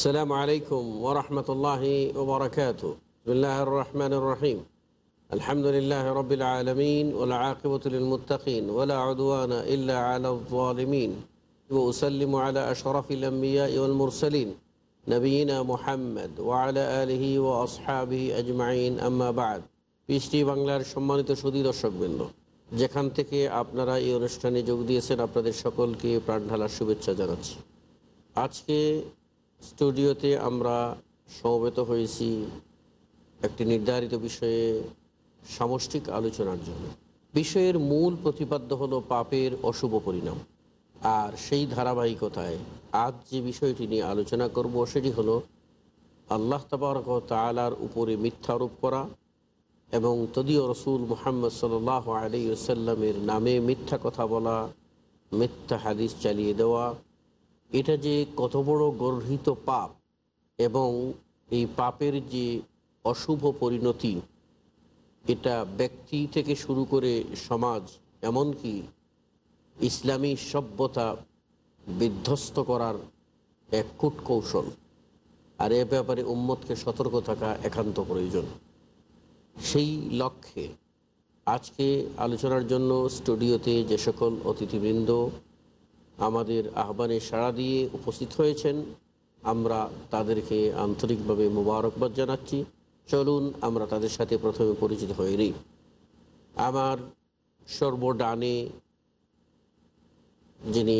السلام عليكم ورحمة الله وبركاته بسم الله الرحمن الرحيم الحمد لله رب العالمين والعاقبة للمتقين ولا عدوان إلا على الظالمين وأسلم على أشرف الأنبياء والمرسلين نبينا محمد وعلى آله وأصحابه أجمعين أما بعد PST বাংলার সম্মানিত সুদী দর্শকবৃন্দ যেখান থেকে আপনারা এই অনুষ্ঠানে যোগ দিয়েছেন আপনাদের সকলকে প্রাণ ঢালার শুভেচ্ছা জানাচ্ছি আজকে স্টুডিওতে আমরা সমবেত হয়েছি একটি নির্ধারিত বিষয়ে সামষ্টিক আলোচনার জন্য। বিষয়ের মূল প্রতিপাদ্য হলো পাপের অশুভ পরিণাম। আর সেই ধারাবাহিকতায় আজ যে বিষয়টি নিয়ে আলোচনা করব সেটি হলো আল্লাহ তবরক তালার উপরে মিথ্যারোপ করা এবং তদীয় রসুল মোহাম্মদ সাল আলী সাল্লামের নামে মিথ্যা কথা বলা, মিথ্যা হাদিস চালিয়ে দেওয়া এটা যে কত বড় গর্হিত পাপ এবং এই পাপের যে অশুভ পরিণতি, এটা ব্যক্তি থেকে শুরু করে সমাজ, এমনকি ইসলামী সভ্যতা বিধ্বস্ত করার এক কূট কৌশল। আর এ ব্যাপারে উম্মতকে সতর্ক থাকা একান্ত প্রয়োজন। সেই লক্ষ্যে আজকে আলোচনার জন্য স্টুডিওতে যে সকল অতিথিবৃন্দ আমাদের আহ্বানে সাড়া দিয়ে উপস্থিত হয়েছেন। আমরা তাদেরকে আন্তরিকভাবে মোবারকবাদ জানাচ্ছি। চলুন আমরা তাদের সাথে প্রথমে পরিচিত হয়ে নিই। আমার সর্বডানে যিনি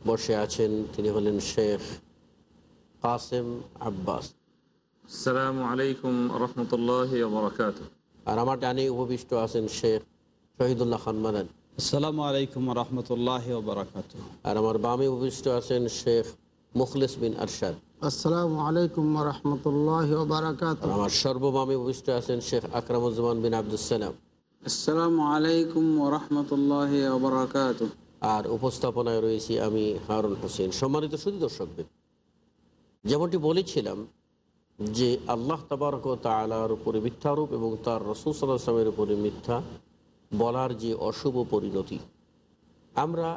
বসে আছেন তিনি হলেন শেখ কাসেম আব্বাস। সালামু আলাইকুম রহমতুল্লাহ আর আমার ডানে উপবিষ্ট আছেন শেখ শহীদুল্লাহ খান মাদানী। আসসালামু আলাইকুম রহমতুল্লাহ বারাকাত আর আমার বামে উপবিষ্ট আছেন শেখ মুখলিস বিন আরশাদ। আসসালামু আলাইকুম রহমতুল্লাহ বারাকাত আমার সর্ববামে উপবিষ্ট আছেন শেখ আকরামুজ্জামান বিন আবদুসালাম আসসালামু আলাইকুম রহমতুল্লাহ বারাকাত আর উপস্থাপনায় রয়েছি আমি হারুন হোসেন। সম্মানিত শুধু দর্শকদের যেমনটি বলেছিলাম যে আল্লাহ তাবারক তালার উপরে মিথ্যারূপ এবং তার রসুল সাল্লাহ আসলামের উপরে মিথ্যা বলার যে অশুভ পরিণতি। আমরা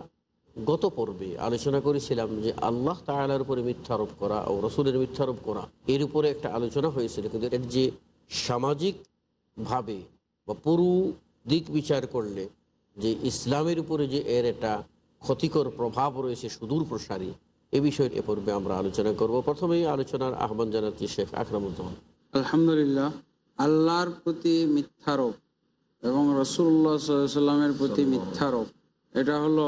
গত পর্বে আলোচনা করেছিলাম যে আল্লাহ তালার উপরে মিথ্যারোপ করা ও রসুলের মিথ্যারোপ করা, এর উপরে একটা আলোচনা হয়েছিল। কিন্তু এর যে সামাজিকভাবে বা পুরো দিক বিচার করলে যে ইসলামের উপরে যে এর একটা ক্ষতিকর প্রভাব রয়েছে সুদূর প্রসারী, এ বিষয়ে এ পর্বে আমরা আলোচনা করব। প্রথমেই আলোচনার আহ্বান জানাচ্ছি শেখ আকরামুজ্জামান। আলহামদুলিল্লাহ, আল্লাহর প্রতি মিথ্যারোপ এবং রসুল্লাহ সাল্লামের প্রতি মিথ্যারোপ এটা হলো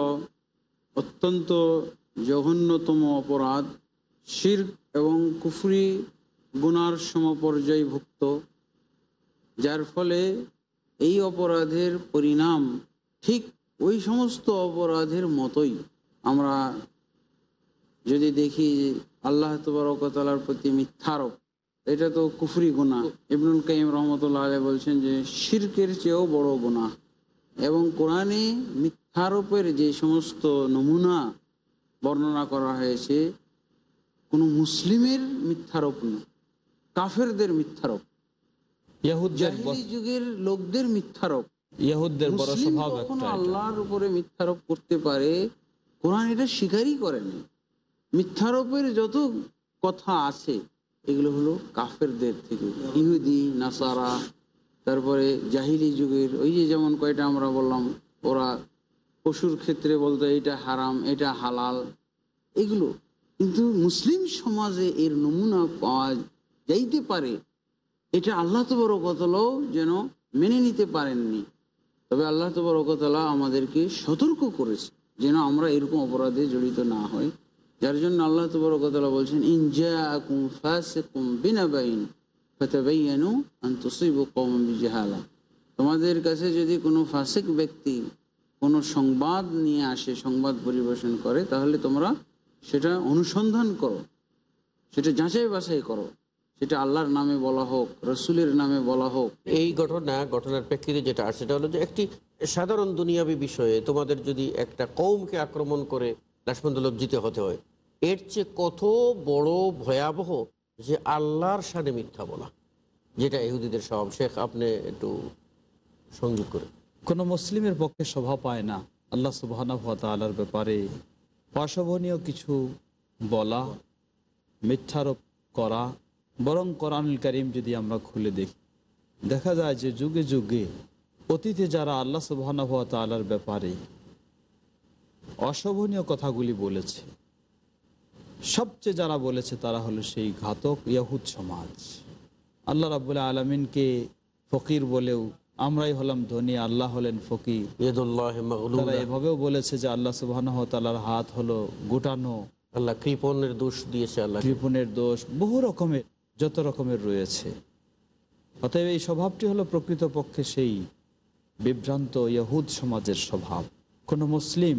অত্যন্ত জঘন্যতম অপরাধ শির এবং কুফরি গুনার সমপর্যায়ভুক্ত, যার ফলে এই অপরাধের পরিণাম ঠিক ওই সমস্ত অপরাধের মতোই। আমরা যদি দেখি আল্লাহ তবরকতালার প্রতি মিথ্যারোপ এটা তো কুফরি গুণা ইবনুল কাইম রহমতুল্লাহ আলী বলছেন যে শির্কের চেয়েও বড় গুণা এবং কোরআনে মিথ্যারোপের যে সমস্ত নমুনা বর্ণনা করা হয়েছে কোনো মুসলিমের মিথ্যারোপ নেই কাফেরদের মিথ্যারোপ। যুগের লোকদের মিথ্যারোপ। বড় স্বভাব। আল্লাহর উপরে মিথ্যারোপ করতে পারে কোরআন এটা স্বীকারই করেনি। মিথ্যারোপের যত কথা আছে এগুলো হলো কাফেরদের থেকে। ইহুদি, নাসারা, তারপরে জাহিলি যুগের, ওই যে যেমন কয়টা আমরা বললাম, ওরা পশুর ক্ষেত্রে বলতো এটা হারাম, এটা হালাল। এগুলো, কিন্তু মুসলিম সমাজে এর নমুনা পাওয়া যাইতে পারে। এটা আল্লাহ তো বড় কতল যেন মেনে নিতে পারেননি। তবে আল্লাহ তবরকতলা আমাদেরকে সতর্ক করেছে, যেন আমরা এরকম অপরাধে জড়িত না হই। যার জন্য আল্লাহ তবরকতলা বলছেন ইনজা আকুম ফাসিকুম তোমাদের কাছে যদি কোনো ফাসিক ব্যক্তি কোনো সংবাদ নিয়ে আসে, সংবাদ পরিবেশন করে, তাহলে তোমরা সেটা অনুসন্ধান করো। সেটা যাচাই বাছাই করো। সেটা আল্লাহর নামে বলা হোক, রসুলের নামে বলা হোক। এই ঘটনা, ঘটনার প্রেক্ষিতে যেটা আসে, সেটা হলো যে একটি সাধারণ দুনিয়াবী বিষয়ে তোমাদের যদি একটা কৌমকে আক্রমণ করে লাশমন্দ লজ্জিত হতে হয় এর চেয়ে কত বড় ভয়াবহ যে আল্লাহর সাথে মিথ্যা বলা, যেটা ইহুদিদের স্বভাব। শেখ, আপনি একটু সংযোগ করে। কোনো মুসলিমের পক্ষে শোভা পায় না আল্লাহ সুবাহর ব্যাপারে অশোভনীয় কিছু বলা, মিথ্যারোপ করা। বরং কোরআনুল করিম যদি আমরা খুলে দেখি, দেখা যায় যে যুগে যুগে অতীতে যারা আল্লাহ সুবাহ তালার ব্যাপারে অশোভনীয় কথাগুলি বলেছে সবচেয়ে যারা বলেছে তারা হলো সেই ঘাতক ইয়াহুদ সমাজ। আল্লাহ রাবুল্লাহ আলমিনকে ফকির বলেও আমরাই হলাম ধনী আল্লাহ হলেন ফকির। তারা এভাবেও বলেছে যে আল্লাহ সুবাহ তালার হাত হলো গোটানো। আল্লাহ কৃপণের দোষ দিয়েছে আল্লাহ কৃপণের দোষ বহু রকমের যত রকমের রয়েছে। অতএব এই স্বভাবটি হলো প্রকৃতপক্ষে সেই বিভ্রান্ত ইহুদ সমাজের স্বভাব। কোনো মুসলিম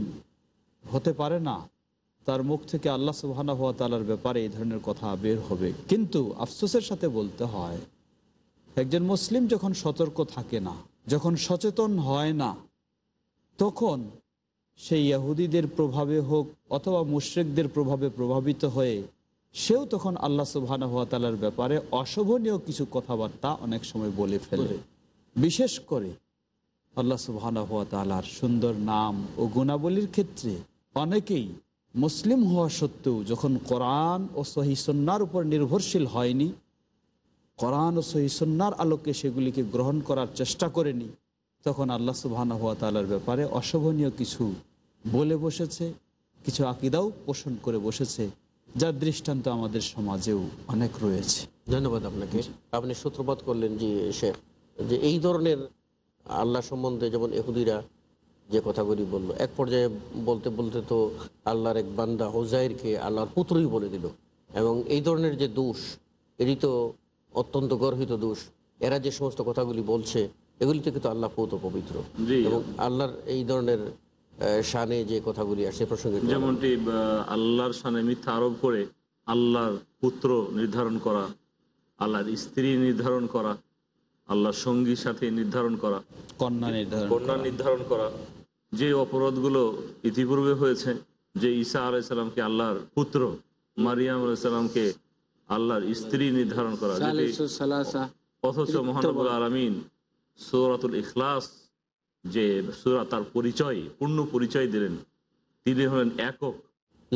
হতে পারে না তার মুখ থেকে আল্লাহ সুবাহানা হওয়া তালার ব্যাপারে এই ধরনের কথা বের হবে। কিন্তু আফসোসের সাথে বলতে হয়, একজন মুসলিম যখন সতর্ক থাকে না, যখন সচেতন হয় না, তখন সেই ইহুদিদের প্রভাবে হোক অথবা মুশ্রিকদের প্রভাবে প্রভাবিত হয়ে সেও তখন আল্লাহ সুবহান হাত তালার ব্যাপারে অশোভনীয় কিছু কথাবার্তা অনেক সময় বলে ফেলে। বিশেষ করে আল্লাহ সুবহান হাত তালার সুন্দর নাম ও গুণাবলীর ক্ষেত্রে অনেকেই মুসলিম হওয়া সত্ত্বেও যখন কোরআন ও সহিসন্নার উপর নির্ভরশীল হয়নি, কোরআন ও সহিসন্নার আলোকে সেগুলিকে গ্রহণ করার চেষ্টা করেনি, তখন আল্লাহ সুবহান হাত তালার ব্যাপারে অশোভনীয় কিছু বলে বসেছে, কিছু আকিদাও পোষণ করে বসেছে, যার দৃষ্টান্ত আমাদের সমাজেও অনেক রয়েছে। ধন্যবাদ আপনাকে। আপনি সূত্রপাত করলেন যে শেখ, যে এই ধরনের আল্লাহ সম্বন্ধে যেমন এহুদিরা যে কথাগুলি বলল। এক পর্যায়ে বলতে বলতে তো আল্লাহর এক বান্দা হোজাইরকে আল্লাহর পুত্রই বলে দিল। এবং এই ধরনের যে দোষ এটি তো অত্যন্ত গর্হিত দোষ এরা যে সমস্ত কথাগুলি বলছে এগুলি থেকে তো আল্লাহ পৌত পবিত্র। এবং আল্লাহর এই ধরনের শানে যে কথাগুলি আসে প্রসঙ্গে যেমনটি আল্লাহর সামনে মিথ্যা আরোপ করে আল্লাহর পুত্র নির্ধারণ করা আল্লাহর স্ত্রী নির্ধারণ করা আল্লাহর সঙ্গীর সাথে নির্ধারণ করা কন্যা নির্ধারণ কন্যা নির্ধারণ করা। যে অপরাধগুলো ইতিপূর্বে হয়েছে যে ঈসা আলাইসাল্লামকে আল্লাহর পুত্র মারিয়াম আলাইসাল্লামকে আল্লাহর স্ত্রী নির্ধারণ করা। অথচ মহানবুল আলমিন সৌরাতুল ইখলাস যে সুরা তার পরিচয় পূর্ণ পরিচয় দিলেন তিনি হলেন একক।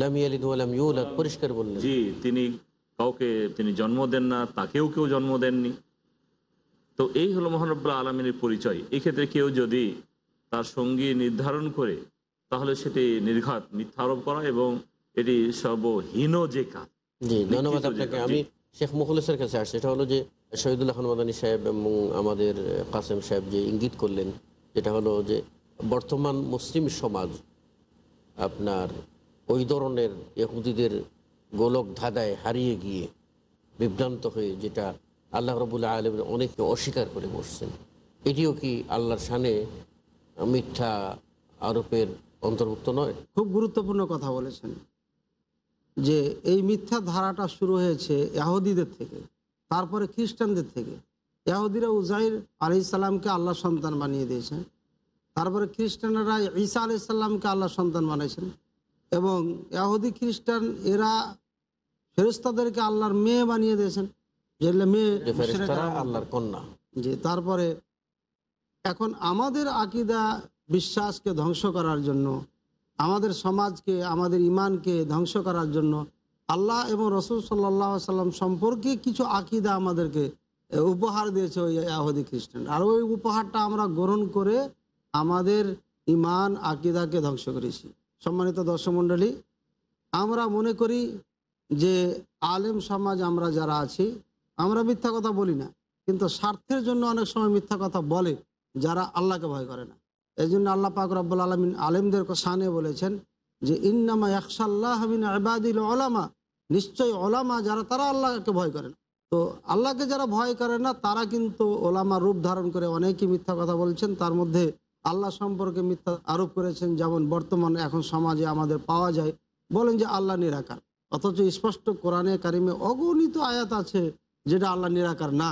লাম ইয়ালিদ ওয়া লাম ইউলাদ পরিষ্কার বললেন। জি তিনি কাউকে তিনি জন্ম দেন না তাকেও কেউ জন্ম দেননি। তো এই হলো মহানব্বুল আলমিনের পরিচয়। এক্ষেত্রে কেউ যদি তার সঙ্গী নির্ধারণ করে তাহলে সেটি নির্ঘাত মিথ্যা আরোপ করা এবং এটি সর্বহীন যে কাজ। জি ধন্যবাদ আপনাকে। আমি শেখ মুখলেসের কাছে আসছি। এটা হলো যে শহীদুল্লাহ খান মাদানী সাহেব এবং আমাদের কাসেম সাহেব যে ইঙ্গিত করলেন যেটা হলো যে বর্তমান মুসলিম সমাজ আপনার ওই ধরনের ইহুদিদের গোলক ধাঁধায় হারিয়ে গিয়ে বিভ্রান্ত হয়ে যেটা আল্লাহ রবুল্লাহ আলমের অনেকে অস্বীকার করে বসছেন। এটিও কি আল্লাহর সানে মিথ্যা আরোপের অন্তর্ভুক্ত নয়? খুব গুরুত্বপূর্ণ কথা বলেছেন যে এই মিথ্যা ধারাটা শুরু হয়েছে ইয়াহুদিদের থেকে, তারপরে খ্রিস্টানদের থেকে। ইয়াহুদিরা উজাইর আলি সাল্লামকে আল্লাহ সন্তান বানিয়ে দিয়েছেন, তারপরে খ্রিস্টানরা ঈসা আলি সাল্লামকে আল্লাহ সন্তান বানিয়েছেন এবং ইয়াহুদি খ্রিস্টান এরা ফেরস্তাদেরকে আল্লাহর মেয়ে বানিয়ে দিয়েছেন। আল্লাহর কন্যা। যে তারপরে এখন আমাদের আকিদা বিশ্বাসকে ধ্বংস করার জন্য আমাদের সমাজকে আমাদের ইমানকে ধ্বংস করার জন্য আল্লাহ এবং রসুল সাল্লাহ সাল্লাম সম্পর্কে কিছু আকিদা আমাদেরকে উপহার দিয়েছে ওই আহদি খ্রিস্টান। আর ওই উপহারটা আমরা গ্রহণ করে আমাদের ইমান আকিদাকে ধ্বংস করেছি। সম্মানিত দর্শক মণ্ডলী আমরা মনে করি যে আলেম সমাজ আমরা যারা আছি আমরা মিথ্যা কথা বলি না। কিন্তু স্বার্থের জন্য অনেক সময় মিথ্যা কথা বলে যারা আল্লাহকে ভয় করে না। এই জন্য আল্লাহ পাক রব্বুল আলমিন আলেমদের সানে বলেছেন যে, ইন্নামা একশাল্লাহ আবাদিল ওলামা নিশ্চয়ই ওলামা যারা, তারা আল্লাহকে ভয় করে না। তো আল্লাহকে যারা ভয় করে না, তারা কিন্তু ওলামা রূপ ধারণ করে অনেকেই মিথ্যা কথা বলছেন। তার মধ্যে আল্লাহ সম্পর্কে মিথ্যা আরোপ করেছেন, যেমন বর্তমানে এখন সমাজে আমাদের পাওয়া যায়। বলেন যে, আল্লাহ নিরাকার। অথচ স্পষ্ট কোরআনে কারিমে অগণিত আয়াত আছে। যেটা আল্লাহ নিরাকার না।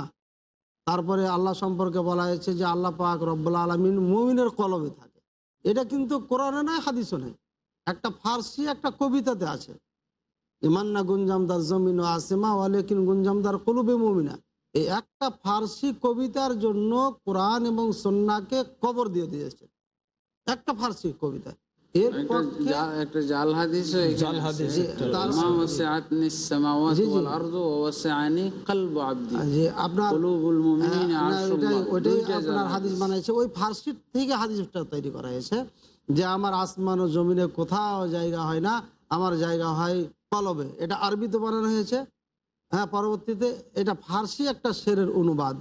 তারপরে আল্লাহ সম্পর্কে বলা হয়েছে যে আল্লাহ পাক রব্বুল্লা আলমিন মুমিনের কলমে থাকে। এটা কিন্তু কোরআনে নাই হাদিসও নেই। একটা ফার্সি, একটা কবিতাতে আছে। ইমান্না গুঞ্জামদার জমিন ও আসেমা, ওয়ালেকিন গুঞ্জামদার কলুবে মুমিনা। এই একটা ফার্সি কবিতার জন্য কোরআন এবং সন্নাকে কবর দিয়ে দিয়েছে। একটা ফার্সি কবিতা। একটা জাল হাদিস হাদিস ওই থেকে হাদিসটা তৈরি করা হয়েছে যে আমার আসমান ও জমিনে কোথাও জায়গা হয় না আমার জায়গা হয় কলবে। এটা আরবিতে বানানো হয়েছে। হ্যাঁ পরবর্তীতে এটা ফার্সি একটা শেরের অনুবাদ।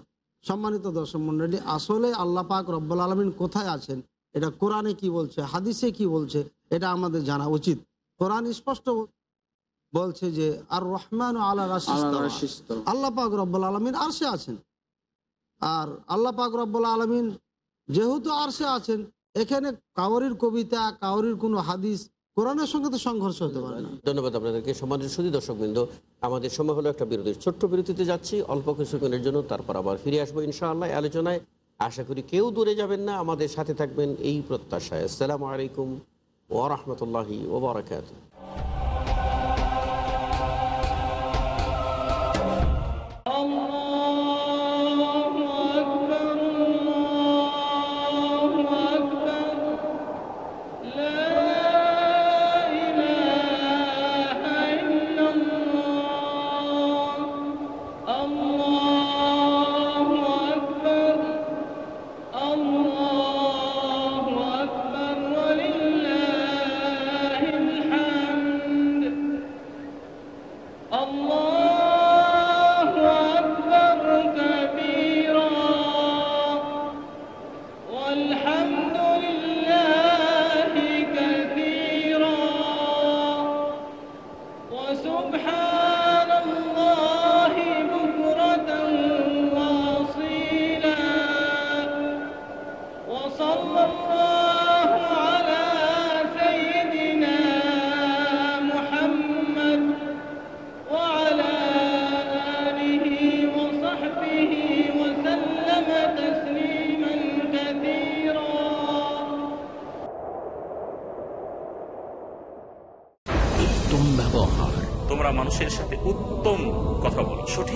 সম্মানিত দর্শক মন্ডলী আসলে আল্লাপাক রব্বাল রব্বুল আলমিন কোথায় আছেন? এটা কোরআনে কি বলছে হাদিসে কি বলছে এটা আমাদের জানা উচিত। কোরআন স্পষ্ট বলছে যে আর রহমান আল্লাহ আল্লাহ পাক রব্বুল আলমিন আরশে আছেন। আর আল্লাহ পাক রব্বুল আলমিন যেহেতু আরশে আছেন এখানে কাউরির কবিতা কাউরির কোনো হাদিস কোরআনের সঙ্গে তো সংঘর্ষ হতে পারে না। ধন্যবাদ আপনাদেরকে সমাজের সুদী দর্শকবৃন্দ। আমাদের সময় হলো একটা বিরতির ছোট্ট বিরতিতে যাচ্ছি। অল্প কিছুক্ষণের জন্য তারপর আবার ফিরে আসব ইনশাআল্লাহ। আলোচনায় আশা করি কেউ দূরে যাবেন না, আমাদের সাথে থাকবেন এই প্রত্যাশায়। আসসালামু আলাইকুম ওরহমতুল্লাহি ওবরাকাত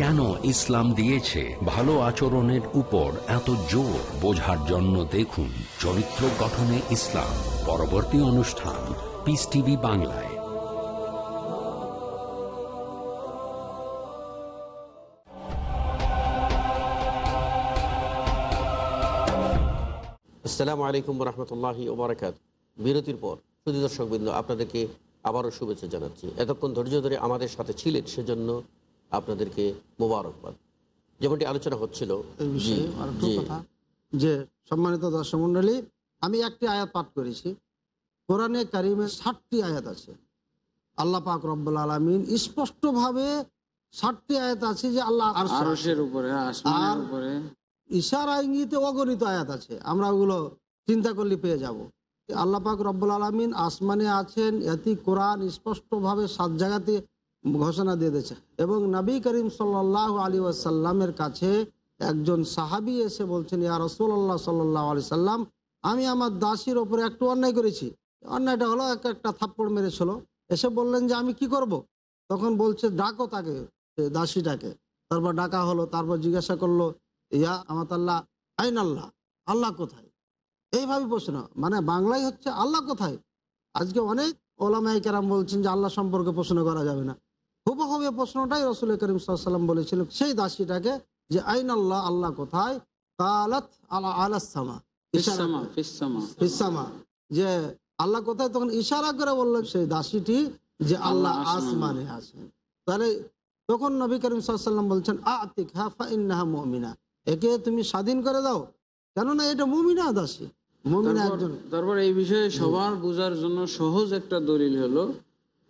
কেন ইসলাম দিয়েছে? ভালো আচরণের উপর এত জোর বোঝার জন্য দেখুন চরিত্র গঠনে ইসলাম। পরবর্তী অনুষ্ঠান পিস টিভি বাংলায়। আসসালামু আলাইকুম রহমতুল্লাহি ওবরাকাত। বিরতির পর সুদী দর্শকবৃন্দ, আপনাদেরকে আবারও শুভেচ্ছা জানাচ্ছি। এতক্ষণ ধৈর্য ধরে আমাদের সাথে ছিলেন, সেজন্য আপনাদেরকে মোবারকবাদ। যেমনটি আলোচনা হচ্ছিল এই বিষয়ে আর কথা যে সম্মানিত দর্শক মন্ডলী আমি একটি আয়াত পাঠ করেছি। কোরআনে কারিমে ষাটটি আয়াত আছে। আল্লাহ পাক রব্বুল আলমিন স্পষ্টভাবে ষাটটি আয়াত আছে যে আল্লাহ আর- ইশারা ইঙ্গিতে অগণিত আয়াত আছে। আমরা ওগুলো চিন্তা করলে পেয়ে যাব। আল্লাহ পাক রব্বুল আলমিন আসমানে আছেন এটি কোরআন স্পষ্টভাবে সাত জায়গাতে ঘোষণা দিয়ে দিয়েছে। এবং নবী করিম সাল্লাহ আলী ওয়াসাল্লামের কাছে একজন সাহাবি এসে বলছেন, ইয়া রসুল্লাহ সাল্লাহ আলি সাল্লাম আমি আমার দাসীর ওপরে একটু অন্যায় করেছি। অন্যায়টা হলো এক একটা থাপ্পড় মেরেছিল। এসে বললেন যে, আমি কি করব। তখন বলছে, ডাকো তাকে দাসীটাকে। তারপর ডাকা হলো, তারপর জিজ্ঞাসা করল, ইয়া আমার আল্লাহ আইন আল্লাহ আল্লাহ কোথায়? এইভাবে প্রশ্ন মানে বাংলায় হচ্ছে আল্লাহ কোথায়? আজকে অনেক ওলামাই কেরাম বলছেন যে, আল্লাহ সম্পর্কে প্রশ্ন করা যাবে না। হুবহু এ প্রশ্নটাই রসুল করিম সাল্লাম বলেছিল সেই দাসীটাকে যে আইন আল্লাহ আল্লাহ কোথায়? কালাত আলা আলাসামা ফিসামা ফিসামা ইসামা যে আল্লাহ কোথায়? তখন ইশারা করে বলল সেই দাসীটি যে আল্লাহ আসমানে। আছেন তাহলে তখন নবী করিম সাল্লাম বলছেন আতিক মুমিনা। একে তুমি স্বাধীন করে দাও। কেননা এটা মুমিনা দাসী। মুমিনা একজন তারপর এই বিষয়ে সবার বোঝার জন্য সহজ একটা দলিল হলো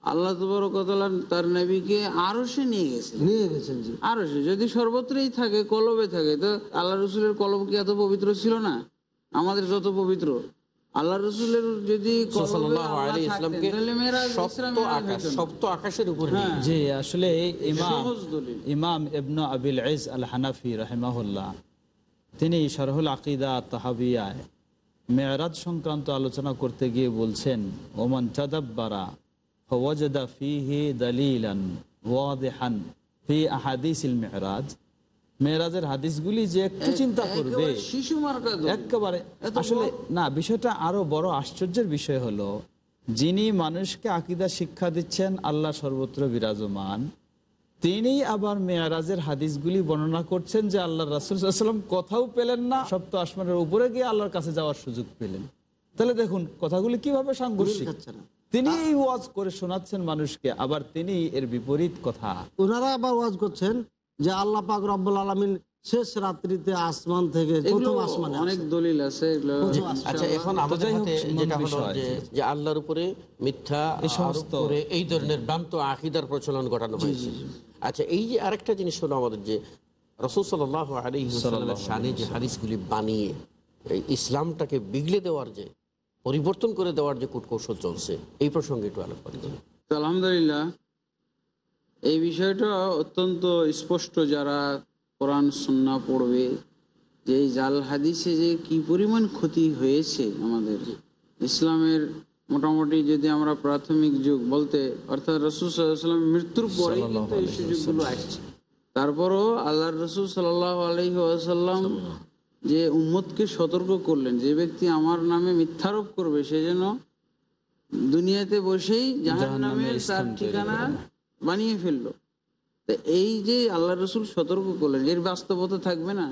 আল্লাহ তবরকতলা তার নবীকে আরও সে নিয়ে গেছে নিয়ে গেছেন জি। আরও সে যদি সর্বত্রই থাকে কলবে থাকে তো আল্লাহ রসুলের কলব কি এত পবিত্র ছিল না? আমাদের যত পবিত্র। আল্লাহ রসুলের যদি আকাশের উপর হ্যাঁ। জি আসলে ইমাম ইমাম ইবনু আবিল ইস আল হানাফি রাহিমাহুল্লাহ। তিনি শরহুল আকিদা তাহাবিয়ায় মেয়রাজ সংক্রান্ত আলোচনা করতে গিয়ে বলছেন ওমান চাদাব্বারা ফওয়াজদা ফিহি দালিলান ওয়াদিহান ফি আহাদিসিল মেয়রাজ মেয়রাজের হাদিসগুলি যে একটু চিন্তা করবে। একেবারে শিশু মার্কা দলিল। একেবারে এত আসলে না বিষয়টা আরও বড় আশ্চর্যের বিষয় হলো যিনি মানুষকে আকিদা শিক্ষা দিচ্ছেন আল্লাহ সর্বত্র বিরাজমান তিনি আবার মেয়ারাজের হাদিসগুলি বর্ণনা করছেন যে আল্লাহ রাসুলাম কোথাও পেলেন না সপ্ত আসমানের উপরে গিয়ে আল্লাহর কাছে যাওয়ার সুযোগ পেলেন। তাহলে দেখুন কথাগুলি কীভাবে সাংঘর্ষিক? তিনি এই ওয়াজ করে শোনাচ্ছেন মানুষকে আবার তিনি এর বিপরীত কথা। ওনারা আবার ওয়াজ করছেন যে আল্লাহ পাক রব্বুল আলমিন শেষ রাত্রিতে আসমান থেকে প্রথম আসমানে অনেক দলিল আছে আচ্ছা এখন আমাদের হাতে যেটা হলো যে যে আল্লাহর উপরে মিথ্যা করে এই ধরনের ভ্রান্ত আকিদার প্রচলন ঘটানো হয়েছে। আচ্ছা এই যে আরেকটা জিনিস হলো আমাদের যে রসুল সাল্লাহ আলাইসাল্লামের শানে যে হাদিসগুলি বানিয়ে এই ইসলামটাকে বিগড়ে দেওয়ার যে পরিবর্তন করে দেওয়ার যে কূটকৌশল চলছে এই প্রসঙ্গে একটু আলোচনা করুন আলহামদুলিল্লাহ এই বিষয়টা অত্যন্ত স্পষ্ট যারা কোরআন সুন্না পড়বে যে এই জাল হাদিসে যে কি পরিমাণ ক্ষতি হয়েছে আমাদের। ইসলামের মোটামুটি যদি আমরা প্রাথমিক যুগ বলতে অর্থাৎ রসুল সাল্লাম মৃত্যুর পরেই কিন্তু এই সুযোগগুলো আসছে। তারপরও আল্লাহ রসুল সাল্লাহ আলহি আসাল্লাম যে উম্মতকে সতর্ক করলেন যে ব্যক্তি আমার নামে মিথ্যারোপ করবে সে যেন দুনিয়াতে বসেই জাহান নামের তার ঠিকানা বানিয়ে ফেলল। তো এই যে আল্লাহ রসুল সতর্ক করলেন এর বাস্তবতা থাকবে না?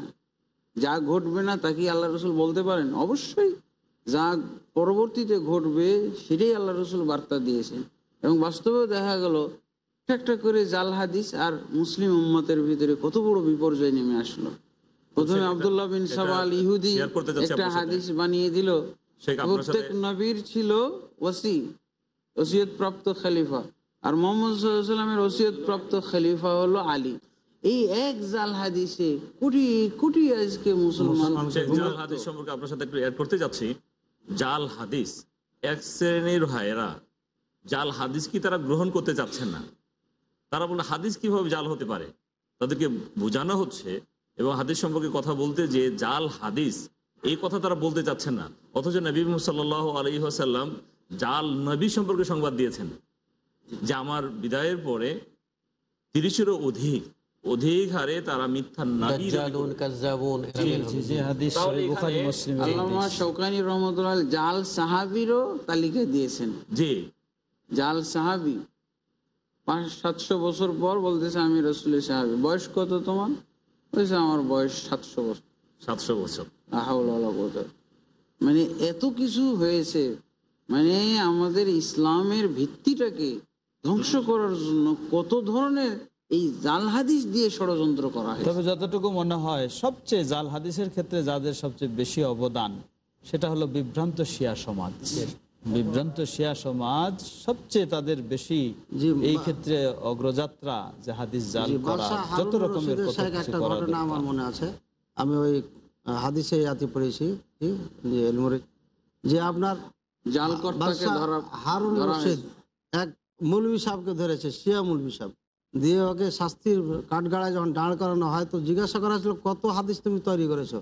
যা ঘটবে না তা কি আল্লাহ রসুল বলতে পারেন? অবশ্যই। যা পরবর্তীতে ঘটবে সেটাই আল্লাহ রসুল বার্তা দিয়েছেন। এবং বাস্তবেও দেখা গেল একটা করে জাল হাদিস আর মুসলিম উম্মতের ভিতরে কত বড় বিপর্যয় নেমে আসলো। প্রথমে আবদুল্লাহ বিন সাবাল ইহুদি একটা হাদিস বানিয়ে দিল। প্রত্যেক নবীর ছিল ওসি ওসিয়ত প্রাপ্ত খলিফা। আর মোহাম্মদ সাল্লামের ওসিয়ত প্রাপ্ত খলিফা হলো আলী। এই এক জাল হাদিসে কোটি কোটি আজকে মুসলমান জাল হাদিস সম্পর্কে আপনার সাথে একটু অ্যাড করতে যাচ্ছি। জাল হাদিস এক শ্রেণির ভাইয়েরা জাল হাদিস কি তারা গ্রহণ করতে চাচ্ছেন না? তারা বলে হাদিস কীভাবে জাল হতে পারে? তাদেরকে বোঝানো হচ্ছে এবং হাদিস সম্পর্কে কথা বলতে যে জাল হাদিস এই কথা তারা বলতে চাচ্ছেন না। অথচ নবী সাল্লাহ আলী আসাল্লাম জাল নবী সম্পর্কে সংবাদ দিয়েছেন যে আমার বিদায়ের পরে তিরিশেরও অধিক অধিক হারে তারা মিথ্যা নাবী জাল সাহাবিরও তালিকা দিয়েছেন। যে জাল সাহাবি পাঁচ সাতশো বছর পর বলতেছে আমি রসুলের সাহাবি। বয়স কত তোমার? বলছে আমার বয়স সাতশো বছর। সাতশো বছর। মানে এত কিছু হয়েছে মানে আমাদের ইসলামের ভিত্তিটাকে ধ্বংস করার জন্য কত ধরনের এই জাল হাদিস দিয়ে ষড়যন্ত্র করা হয় তবে যতটুকু মনে হয় সবচেয়ে জাল হাদিসের ক্ষেত্রে যাদের সবচেয়ে বেশি অবদান সেটা হলো বিভ্রান্ত শিয়া সমাজ। বিভ্রান্ত শিয়া সমাজ সবচেয়ে তাদের বেশি এই ক্ষেত্রে অগ্রযাত্রা যে হাদিস জাল করা যত রকমের ঘটনা আমার মনে আছে। আমি ওই হাদিসে ইয়াতি পড়েছি যে এলমুরি যে আপনার জাল কর্তাকে ধরা হারুন রশিদ এক মৌলবী সাহেবকে ধরেছে শিয়া মৌলবী সাহেব। দিয়ে ওকে শাস্তির কাঠগাড়ায় যখন দাঁড় করানো হয় তো জিজ্ঞাসা করা হয়েছিল কত হাদিস তুমি তৈরি করেছ?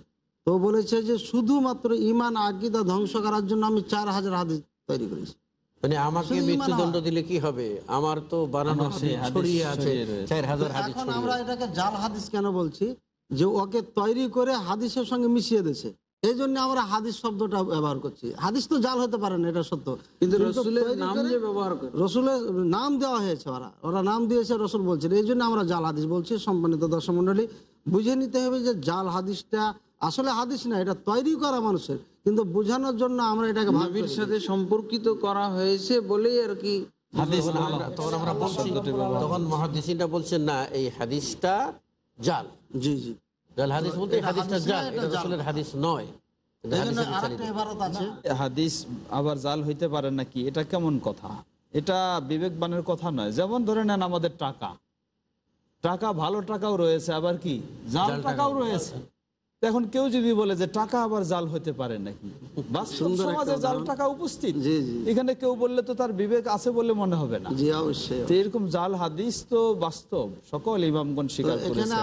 তো বলেছে যে শুধুমাত্র ইমান আকিদা ধ্বংস করার জন্য আমি চার হাজার হাদিস তৈরি করেছি। মানে আমাকে মৃত্যুদণ্ড দিলে কি হবে? আমার তো বানানো হাদিস হাদিস ছড়িয়ে আছে চার হাজার হাদিস আমরা এটাকে জাল হাদিস কেন বলছি? যে ওকে তৈরি করে হাদিসের সঙ্গে মিশিয়ে দিয়েছে। এই জন্য আমরা হাদিস শব্দটা ব্যবহার করছি। হাদিস তো জাল হতে পারে না এটা সত্য। কিন্তু রসুলের নাম ব্যবহার করে। রসুলের নাম দেওয়া হয়েছে ওরা। ওরা নাম দিয়েছে রসুল বলছেন। এই জন্য আমরা জাল হাদিস বলছি। সম্মানিত দর্শক মন্ডলী বুঝে নিতে হবে যে জাল হাদিসটা আসলে হাদিস না এটা তৈরি করা মানুষের কিন্তু বোঝানোর জন্য আমরা এটাকে ভাগ নবীর সাথে সম্পর্কিত করা হয়েছে বলেই আর কি তখন আমরা- তখন আমরা বলছি। তখন মহাদিসিনটা বলছেন না এই হাদিসটা জাল। জি জি। জাল হাদিস বলতে হাদিসটা জাল এটা হাদিস নয়। হাদিস আবার জাল হইতে পারে নাকি? এটা কেমন কথা? এটা বিবেকবানের কথা নয়। যেমন ধরে নেন আমাদের টাকা। টাকা ভালো টাকাও রয়েছে আবার কি? জাল টাকাও রয়েছে। এখন কেউ যদি বলে যে টাকা আবার জাল হতে পারে নাকি সমাজে জাল টাকা উপস্থিত। জি, জি। এখানে কেউ বললে তো তার বিবেক আছে বলে মনে হবে না। জি অবশ্যই। এরকম জাল হাদিস তো বাস্তব। সকল ইমামগণ স্বীকার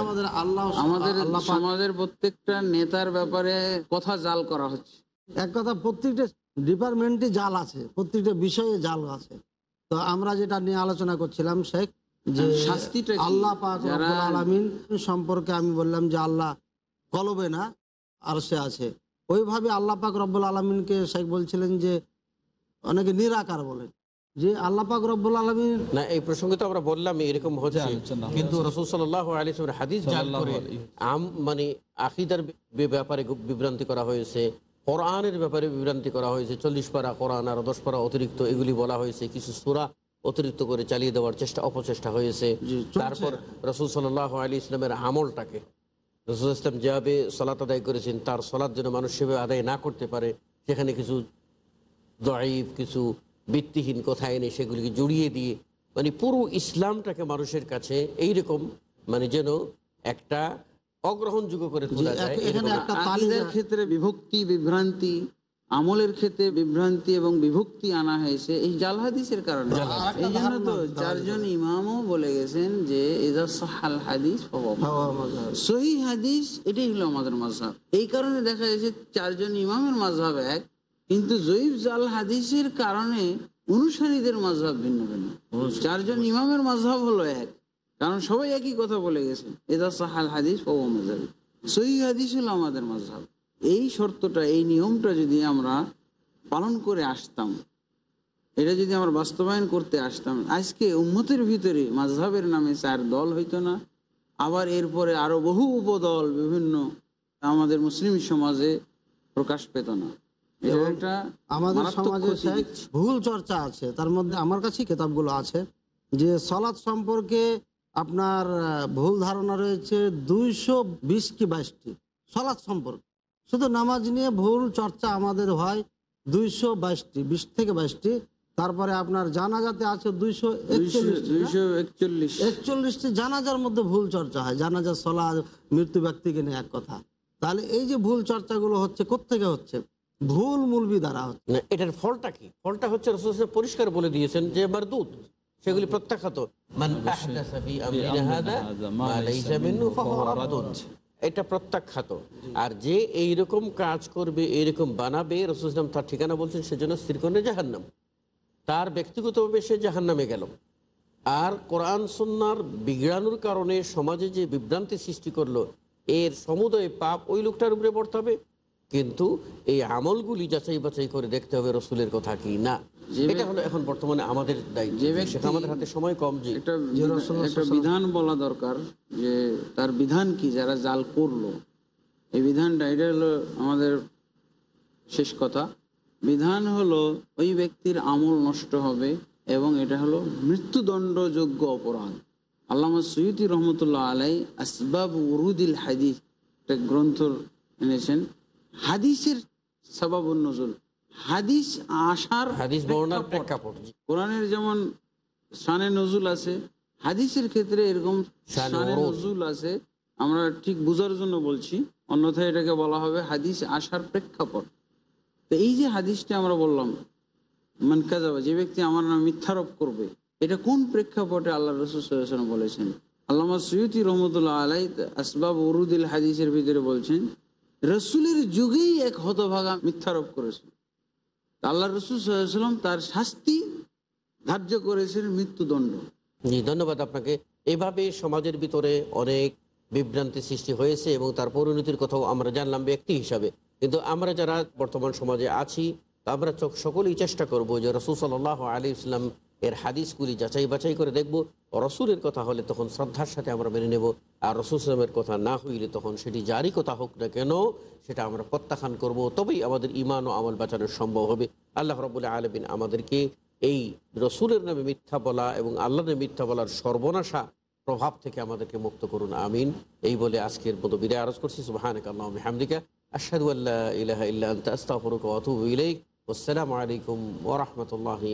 আমাদের আল্লাহ আমাদের সমাজের প্রত্যেকটা নেতার ব্যাপারে কথা জাল করা হচ্ছে। এক কথা প্রত্যেকটা ডিপার্টমেন্টে জাল আছে প্রত্যেকটা বিষয়ে জাল আছে। তো আমরা যেটা নিয়ে আলোচনা করছিলাম শেখ যে শাস্তিটা আল্লাহ পাক আলামিন সম্পর্কে আমি বললাম যে আল্লাহ কলবে না আর সে আছে। ওইভাবে আল্লাহ পাক রব্বুল আলমিনকে শেখ বলছিলেন যে অনেকে নিরাকার বলেন যে আল্লাহ পাক রব্বুল আলমিন না এই প্রসঙ্গে তো আমরা বললাম এরকম হচ্ছে। কিন্তু রসুল সাল্লাহ আলিসের হাদিস আম মানে আকিদার ব্যাপারে বিভ্রান্তি করা হয়েছে কোরআনের ব্যাপারে বিভ্রান্তি করা হয়েছে চল্লিশ পারা কোরআন আর দশ পারা অতিরিক্ত এগুলি বলা হয়েছে কিছু সুরা অতিরিক্ত করে চালিয়ে দেওয়ার চেষ্টা অপচেষ্টা হয়েছে। তারপর রসুল সাল্লাহ আলী ইসলামের আমলটাকে রসুল ইসলাম যেভাবে সলাত আদায় করেছেন তার সলাৎ যেন মানুষ সেভাবে আদায় না করতে পারে সেখানে কিছু দয়ীফ কিছু ভিত্তিহীন কথা এনে সেগুলিকে জড়িয়ে দিয়ে মানে পুরো ইসলামটাকে মানুষের কাছে এই রকম মানে যেন একটা অগ্রহণযোগ্য করে তোলা যায় এখানে একটা ক্ষেত্রে বিভক্তি বিভ্রান্তি আমলের ক্ষেত্রে বিভ্রান্তি এবং বিভক্তি আনা হয়েছে এই জাল হাদিসের কারণে। এই জন্য তো চারজন ইমামও বলে গেছেন যে এজা হাদিস সহি হাদিস এটাই হলো আমাদের মাঝহাব এই কারণে দেখা যাচ্ছে চারজন ইমামের মাঝহাব এক কিন্তু জয়ীফ জাল হাদিসের কারণে অনুসারীদের মাঝহাব ভিন্ন ভিন্ন। চারজন ইমামের মাঝহাব হলো এক কারণ সবাই একই কথা বলে গেছেন সাহাল হাদিস ফাহুয়া মাযহাব। সহি হাদিস হলো আমাদের মাঝহাব এই শর্তটা এই নিয়মটা যদি আমরা পালন করে আসতাম এটা যদি আমরা বাস্তবায়ন করতে আসতাম আজকে উম্মতের ভিতরে মাঝহাবের নামে চার দল হইতো না আবার এরপরে আরও বহু উপদল বিভিন্ন আমাদের মুসলিম সমাজে প্রকাশ পেত না। আমাদের সমাজে। ভুল চর্চা আছে। তার মধ্যে আমার কাছে কিতাবগুলো আছে যে সলাদ সম্পর্কে আপনার ভুল ধারণা রয়েছে দুইশো বিশ কি বাইশটি সলাদ সম্পর্কে। শুধু নামাজ নিয়ে ভুল চর্চা আমাদের হয় দুইশো বাইশটি বিশ থেকে বাইশটি। তারপরে আপনার জানাজাতে আছে দুইশো একচল্লিশটি দুইশো একচল্লিশ। একচল্লিশটি জানাজার মধ্যে ভুল চর্চা হয়। জানাজার সলা মৃত্যু ব্যক্তিকে নিয়ে এক কথা। তাহলে এই যে ভুল চর্চাগুলো হচ্ছে কোত্থেকে হচ্ছে? ভুল মূলবি দ্বারা হচ্ছে। না, এটার ফলটা কি? ফলটা হচ্ছে রসুল পরিষ্কার বলে দিয়েছেন যে এবার দুধ সেগুলি প্রত্যাখ্যাত। এটা প্রত্যাখ্যাত। আর যে এইরকম কাজ করবে এইরকম বানাবে রসুলাম তার ঠিকানা বলছেন সেজন্য স্ত্রীকণে জাহান্নাম। তার ব্যক্তিগতভাবে সে জাহান্নামে গেল। আর কোরআন সন্ন্যার বিগড়ানোর কারণে সমাজে যে বিভ্রান্তি সৃষ্টি করল এর সমুদয় পাপ ওই লোকটার উপরে পড়তে হবে কিন্তু এই আমলগুলি যাচাই বাছাই করে দেখতে হবে রসুলের কথা কি না। এটা হলো এখন বর্তমানে আমাদের দায়িত্ব। আমাদের হাতে সময় কম যে একটা বিধান বলা দরকার যে তার বিধান কি যারা জাল করল। এই বিধানটা এটা হলো আমাদের শেষ কথা। বিধান হলো ওই ব্যক্তির আমল নষ্ট হবে এবং এটা হলো মৃত্যুদণ্ডযোগ্য অপরাধ। আল্লামা সৈয়দি রহমতুল্লাহ আলাই আসবাব উরুদিল হাদিস একটা গ্রন্থ এনেছেন। হাদিসের সবাব নজরুল হাদিস আসার হাদিস বর্ণার প্রেক্ষাপট। কোরআনের যেমন শানে নজুল আছে হাদিসের ক্ষেত্রে এরকম শানে নজুল আছে আমরা ঠিক বুঝার জন্য বলছি। অন্যথায় এটাকে বলা হবে হাদিস আসার প্রেক্ষাপট। তো এই যে হাদিসটা আমরা বললাম মানকা যাবে যে ব্যক্তি আমার নাম মিথ্যারোপ করবে এটা কোন প্রেক্ষাপটে আল্লাহ রসুল বলেছেন? আল্লামা সৈয়দি রহমতুল্লাহ আলাই আসবাব উরুদিল হাদিসের ভিতরে বলছেন রসুলের যুগেই এক হতভাগা মিথ্যারোপ করেছে। আল্লাহ রসুল সাল্লাম তার শাস্তি ধার্য করেছেন মৃত্যুদণ্ড। ধন্যবাদ আপনাকে। এভাবে সমাজের ভিতরে অনেক বিভ্রান্তি সৃষ্টি হয়েছে এবং তার পরিণতির কথাও আমরা জানলাম ব্যক্তি হিসাবে। কিন্তু আমরা যারা বর্তমান সমাজে আছি আমরা তো সকলেই চেষ্টা করব যে রসুল সাল্লাহ আলী ইসলাম এর হাদিসগুলি যাচাই বাছাই করে দেখব। রসুলের কথা হলে তখন শ্রদ্ধার সাথে আমরা মেনে নেব। আর রসুল ইসলামের কথা না হইলে তখন সেটি জারি কথা হোক না কেন, সেটা আমরা প্রত্যাখ্যান করব। তবেই আমাদের ইমান ও আমল বাঁচানো সম্ভব হবে। আল্লাহ রবুল্লাহ আলমিন আমাদেরকে এই রসুলের নামে মিথ্যা বলা এবং আল্লাহ নামে মিথ্যা বলার সর্বনাশা প্রভাব থেকে আমাদেরকে মুক্ত করুন। আমিন। এই বলে আজকের মতো বিদায় আরজ করছি। সুবাহানক আল্লাহ আল্লাহ ইলাহা আসসালামু আলাইকুম ওয়া রাহমাতুল্লাহি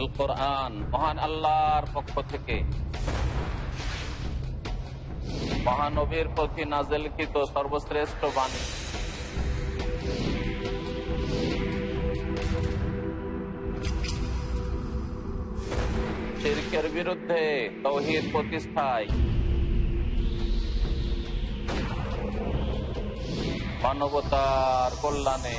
আল কোরআন মহান আল্লাহর পক্ষ থেকে। মহানবীর প্রতি নাজেলকৃত সর্বশ্রেষ্ঠ বাণী। মানবতার কল্যাণে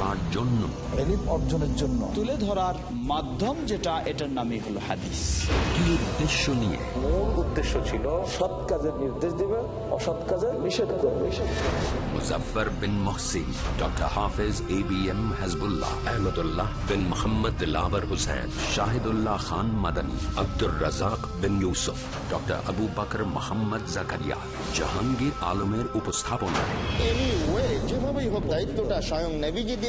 কার জন্য। এলিম অর্জনের জন্য। তুলে ধরার মাধ্যম যেটা এটার নামই হলো হাদিস। কি উদ্দেশ্য নিয়ে? মূল উদ্দেশ্য ছিল সৎ কাজের নির্দেশ দিবে অসৎ কাজের নিষেধ করবে। Muzaffar bin Mohsin doctor Hafez A B M Hazbullah Ahmadullah bin Mohammad Dilabar Hussain Shahidullah Khan Madani Abdur Razzaq bin Yusuf doctor Abu Bakar Mohammad Zakaria Jahangir আলমের উপস্থাপনায় যেভাবেই হোক দায়িত্বটা স্বয়ং নেভিজি